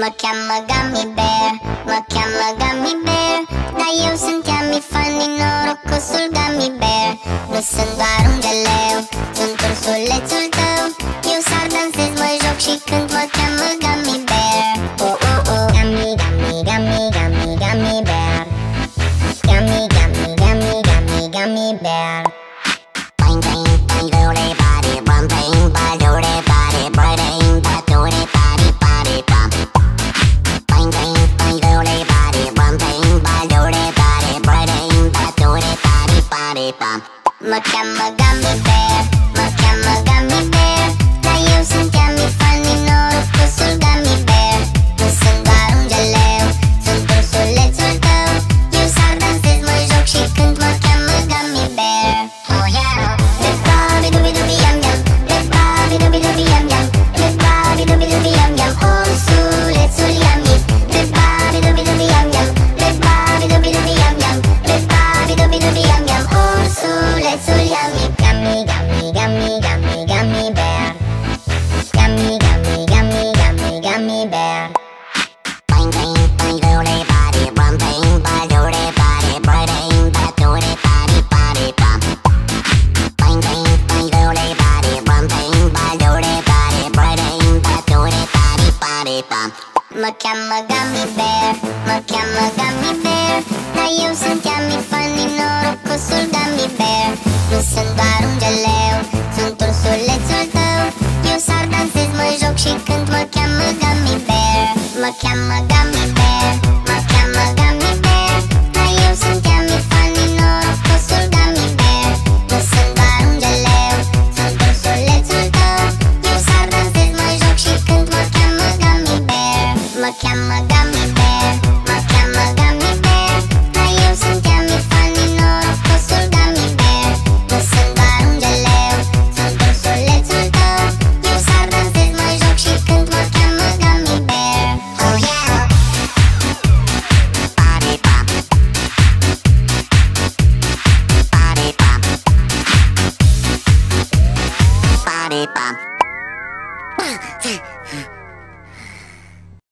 Mă cheamă Gummy Bear, mă cheamă Gummy Bear. Dar eu sunt Yummy Funny, norocosul Gummy Bear. Nu sunt doar un bum. Mă cheamă Gummy Bear, mă cheamă Gummy Bear Dar eu body, bum. Mă cheamă Gummy Bear, mă cheamă Gummy Bear. Dar eu sunt Yummy Funny, norocosul Gummy Bear. Nu sunt doar un geleu, sunt ursulețul tău. Eu sar, dansez, mă joc și când mă cheamă Gummy Bear. Mă cheamă Gummy cheamă Gummy Bear, mă cheamă Gummy Bear Dar eu sunt Yummy Funny, norocosul Gummy Bear Nu sunt doar un geleu, sunt ursulețul tău Eu sar, dansez, mă joc și când mă cheamă Gummy Bear Oh yeah. Body bum. Body bum. Body bum.